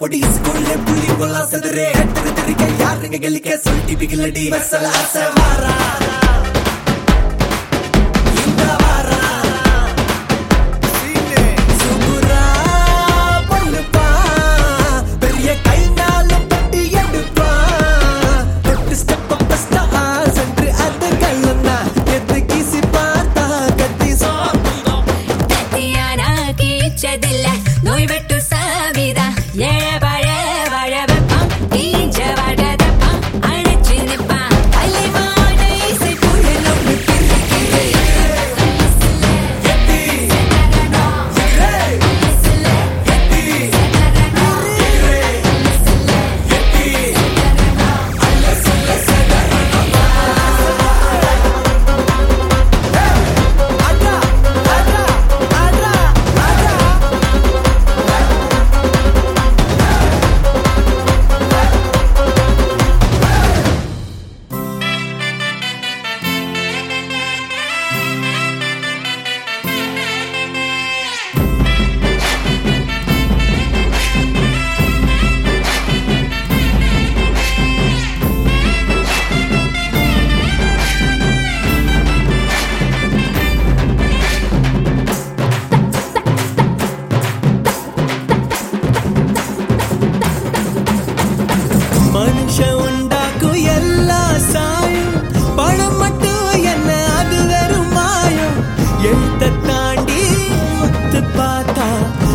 பொடி ஸ்கூல்ல புள்ளி கொல்லா செதுரே கட்டுரு தெரிக்க யாருங்க கெலிக்க சொல்லி பிகிலடி. மசல அசமாரா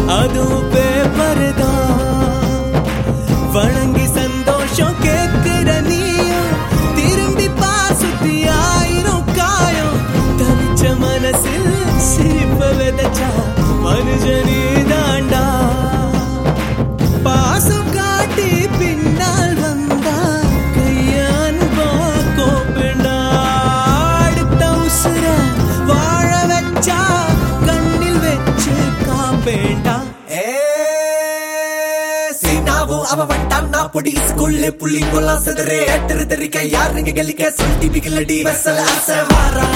adupe நாவும் அவன் வந்தான் நான் பொடி. ஸ்கூல்ல புள்ளி கொல்லாம் செதறே ஏட்டரு தெரிக்க யாருங்க கெலிக்க சொல்லி பிகிலடி வெசல் அசை வாரா.